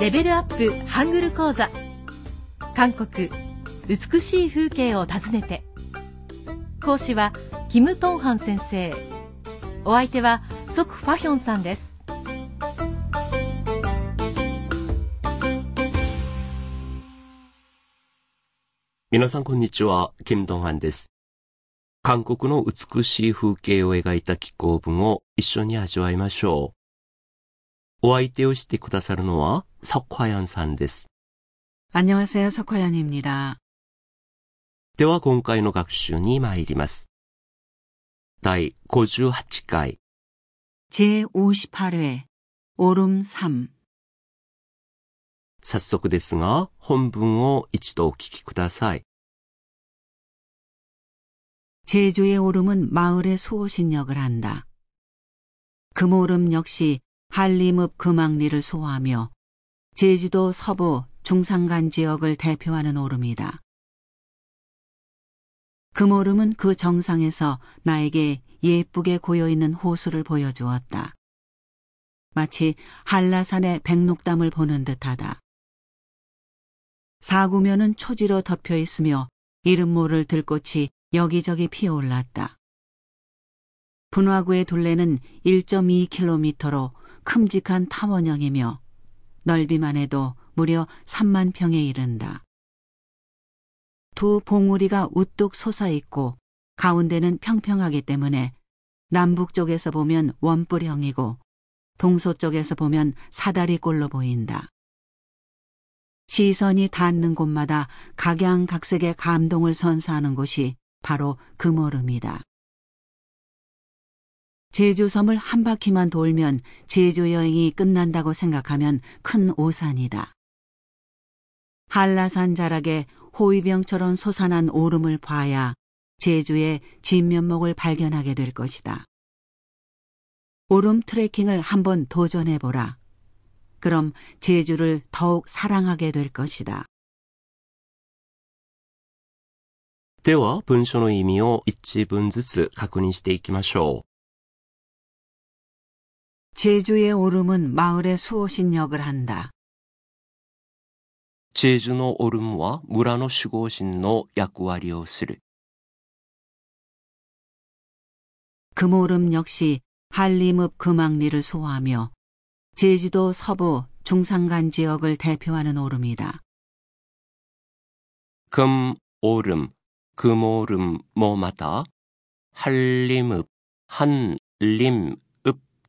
レベルアップハングル講座。韓国美しい風景を訪ねて。講師はキム・トンハン先生。お相手はソク・ファヒョンさんです。皆さんこんにちは、キム・トンハンです。韓国の美しい風景を描いた気候文を一緒に味わいましょう。お相手をしてくださるのは석화연さんです。안녕하세요석화연입니다では今回の学習に参ります。第58回제58회オルム3早速ですが本文を一度お聞きください。 제주의 오름은 마을의 수호신 역을 한다. 금오름 역시 한림읍 금왕리를 소화하며 제주도 서부 중산간 지역을 대표하는 오름이다. 금오름은 그 정상에서 나에게 예쁘게 고여있는 호수를 보여주었다. 마치 한라산의 백록담을 보는 듯하다. 사구면은 초지로 덮여 있으며 이름 모를 들꽃이 여기저기 피어올랐다. 분화구의 둘레는 1.2km로 큼직한 탐원형이며 넓이만 해도 무려 3만 평에 이른다. 두 봉우리가 우뚝 솟아있고 가운데는 평평하기 때문에 남북 쪽에서 보면 원뿔형이고 동서쪽에서 보면 사다리꼴로 보인다. 시선이 닿는 곳마다 각양각색의 감동을 선사하는 곳이 바로 금오름이다. 제주섬을 한 바퀴만 돌면 제주 여행이 끝난다고 생각하면 큰 오산이다. 한라산 자락에 호위병처럼 솟아난 오름을 봐야 제주의 진면목을 발견하게 될 것이다. 오름 트레킹을 한번 도전해보라. 그럼 제주를 더욱 사랑하게 될 것이다. では、文書の意味を一文ずつ確認していきましょう。 제주의오름은마을의수호신 역을 한다。 チェジュのオルムは村の守護神の役割をする。금오름역시한림읍금왕리를소화하며제주도서부중산간지역을대표하는오름이다 금오름 금오름 뭐また 한림읍 한림읍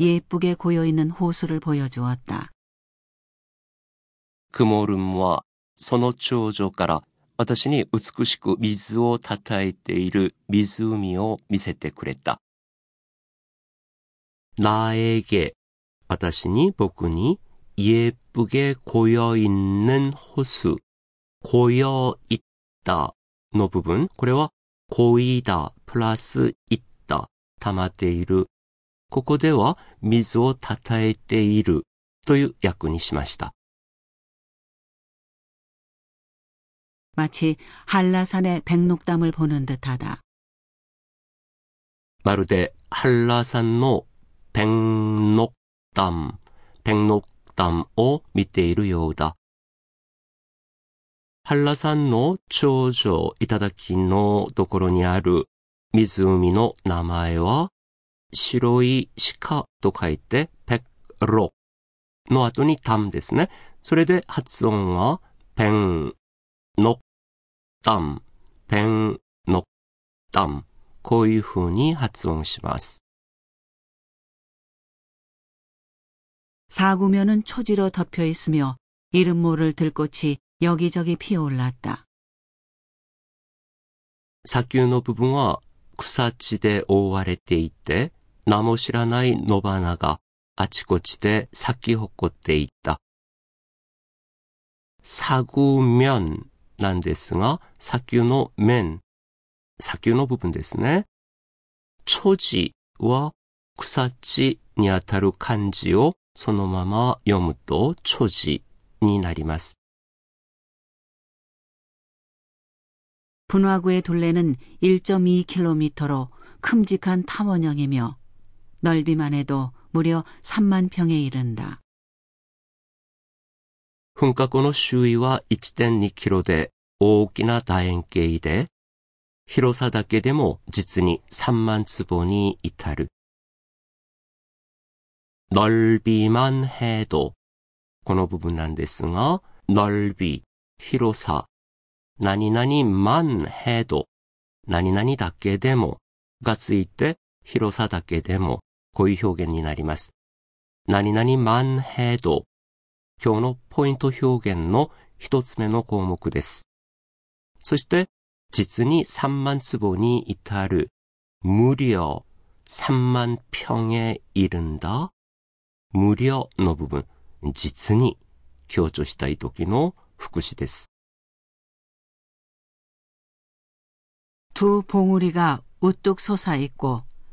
예쁘게 고여있는 호수를 보여주었다. 금오름과 その長女から私に美しく水をたたえている湖を見せてくれた。 나에게 私に僕に 예쁘게 고여있는 호수, 고여있다 の 부분, これは 고이다 플러스 있다 溜まっている。 ここでは水をたたえているという訳にしました。마치한라산의백록담을보는듯하다まるで한라산の백록 담、 백록 담を見ているようだ。한라산の頂上、頂のところにある湖の名前は、 白い鹿と書いて、ペッロの後にタムですね。それで発音は、ペン、ノ、タン、ペン、ノ、タン。こういう風に発音します。사구면은초지로덮여있으며이름모를들꽃이여기저기피어올랐다砂丘の部分は草地で覆われていて、 名も知らない野花があちこちで咲き誇っていた。 사구면なんですが、砂丘の面、砂丘の部分ですね。초지は草地にあたる漢字をそのまま読むと초지になります。 분화구의 둘레는 1.2km로 큼직한 탐원형이며 넓이만 해도 무려 3만 평에 이른다. 噴火後の周囲は1.2キロで大きな楕円形で、広さだけでも実に3万坪に至る。넓이만 해도この部分なんですが、넓이、広さ、何々만해도何々だけでもがついて広さだけでも こういう表現になります。何々만해도今日のポイント表現の一つ目の項目です。そして、実に3万坪に至る無料3万평에 이른다無料の部分、実に強調したい時の副詞です。 두 봉우리가 우뚝 솟아 있고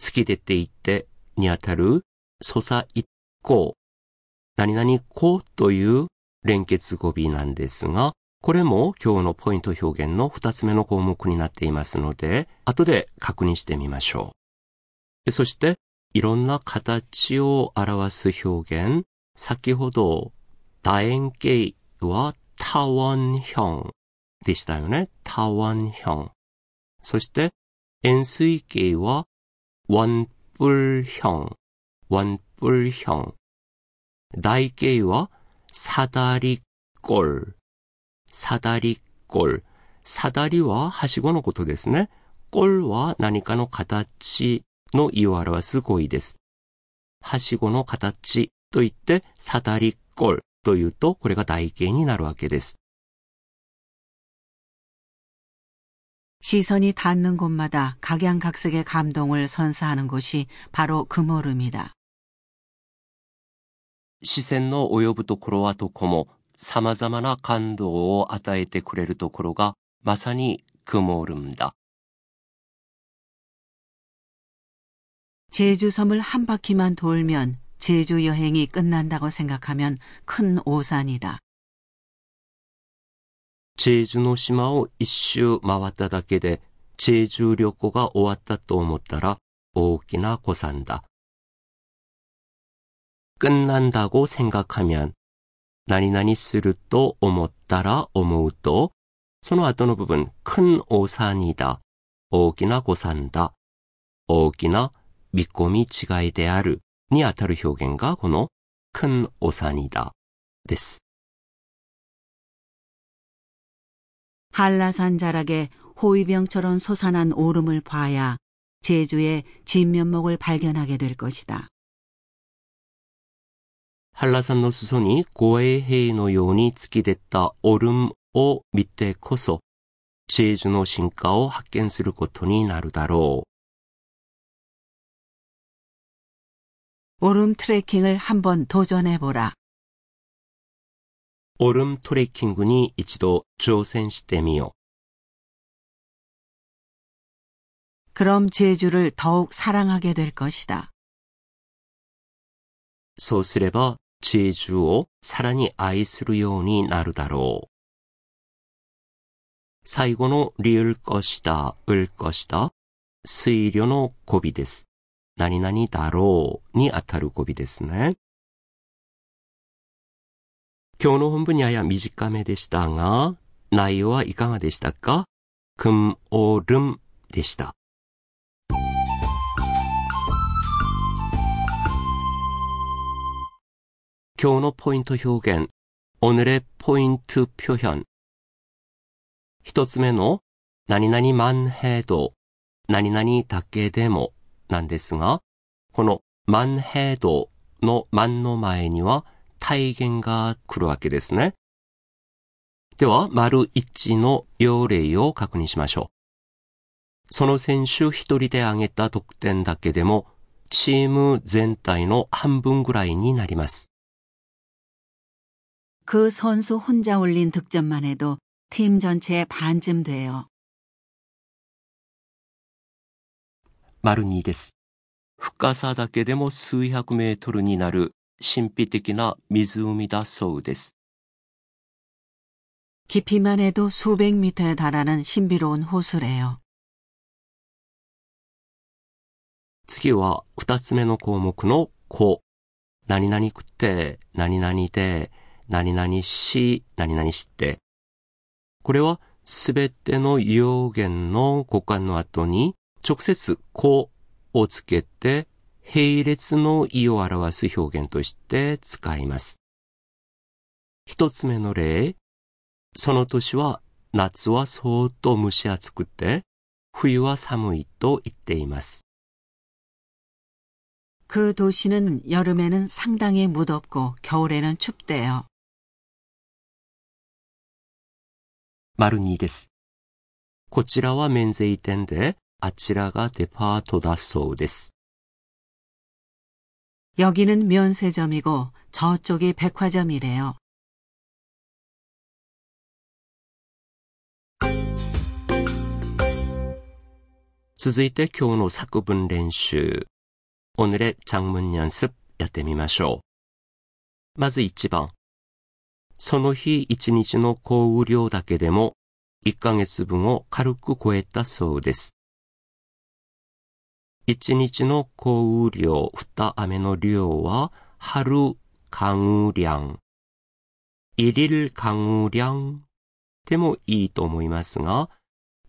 突き出ていってにあたる素材一行、何々行という連結語尾なんですが、これも今日のポイント表現の二つ目の項目になっていますので、後で確認してみましょう。そして、いろんな形を表す表現、先ほど、楕円形はタワンヒョンでしたよね。タワンヒョン。そして、円錐形は 원뿔형、원뿔형。台形はサダリコル、サダリコル。サダリははしごのことですね。コルは何かの形の意を表す語彙です。はしごの形と言って、サダリコルというと、これが台形になるわけです。 시선이 닿는 곳마다 각양각색의 감동을 선사하는 곳이 바로 금오름이다. 視線の及ぶところはどこも様々な感動を与えてくれるところがまさに雲ルムだ。 제주섬을 한 바퀴만 돌면 제주 여행이 끝난다고 생각하면 큰 오산이다. チェージュの島を一周回っただけで、チェージュ旅行が終わったと思ったら大きな誤算だ。끝난다고 생각하면何々すると思ったら思うと、その後の部分、큰 오산이다。大きな誤算だ。大きな見込み違いであるにあたる表現がこの큰 오산이다です。 한라산 자락에 호위병처럼 솟아난 오름을 봐야 제주의 진면목을 발견하게 될 것이다. 한라산の裾に護衛兵のように突き出たオルムを見てこそ、チェージュの進化を発見することになるだろ 오름 트레킹을 한번 도전해보라. う。オルムトレッキングに一度挑戦してみよ 그럼 제주를 더욱 사랑하게 될 것이다. う。そうすれば、チェージュをさらに愛するようになるだろう。最後のリル것이다、을 것이다、推慮の語尾です。何々だろうにあたる語尾ですね。 今日の本文にやや短めでしたが、内容はいかがでしたか금おるんでした。今日のポイント表現、오늘의 포인트 표현。 一つ目の何々万平度、何々だけでもなんですが、この万平度の万の前には 体現が来るわけですね。では、丸1の要例を確認しましょう。その選手一人で挙げた得点だけでも、チーム全体の半分ぐらいになります。 그 선수 혼자 올린 득점만 해도 팀 전체의 반쯤 돼요. 丸2です。深さだけでも数百メートルになる 神秘的な湖だそうです。 깊이만 해도 수백 미터에 달하는 신비로운 호수래요. 次は二つ目の項目のこ。何々くて、何々で、何々し、何々して。これはすべての要言の語感の後に直接こをつけて 並列の意を表す表現として使います。一つ目の例、その年は夏は相当蒸し暑くて冬は寒いと言っています。 그 도시는 여름에는 상당히 무덥고 겨울에는 춥대요. 丸2です。こちらは免税店で、あちらがデパートだそうです。 여기는 면세점이고 저쪽이 백화점이래요.続いて今日の作文練習。오늘의 장문 연습やってみましょう。まず1番。その日1日の降雨量だけでも1ヶ月分を軽く超えたそうです。 1日の降雨量、降った雨の量は春강우량、일일 강우량でもいいと思いますが、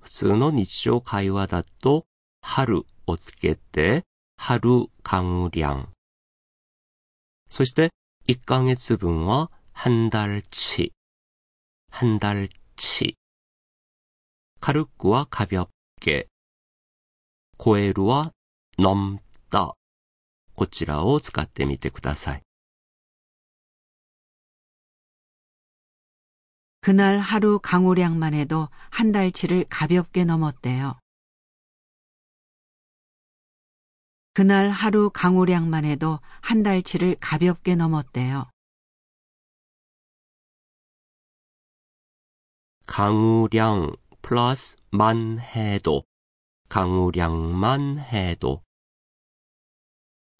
普通の日常会話だと春をつけて春강우량そして1ヶ月分は한 달치 한 달치軽くは가볍게超えるは 넘다こちらを使ってみてください。 그날 하루 강우량만 해도 한 달치를 가볍게 넘었대요. 그날 하루 강우량만 해도 한 달치를 가볍게 넘었대요. 강우량 플러스 만 해도 강우량만 해도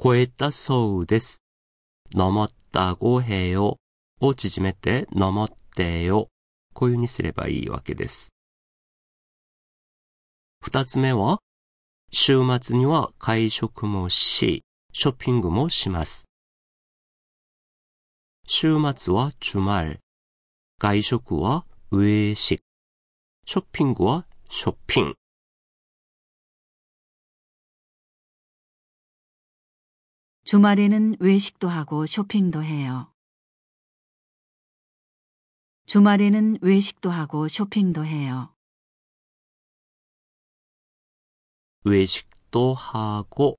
超えたそうです。 넘었다고 해요. を縮めて 넘었대요. こういうふうにすればいいわけです。二つ目は、週末には会食もし、ショッピングもします。週末は주말、外食は외식、ショッピングはショッピング。 주말에는 외식도 하고 쇼핑도 해요. 주말에는 외식도 하고 쇼핑도 해요. 외식도 하고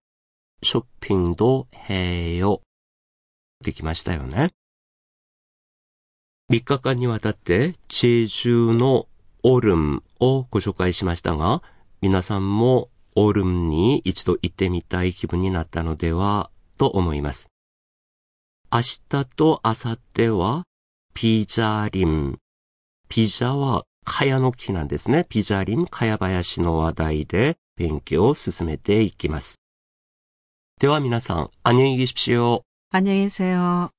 쇼핑도 해요. できましたよね。3日間にわたってチェジュのオルムをご紹介しましたが、皆さんもオルムに一度行ってみたい気分になったのでは と思います。明日と明後日はピザリン。ピザは茅の木なんですね。ピザリン、茅林の話題で勉強を進めていきます。では皆さん、안녕히계십시오。 안녕히 계세요.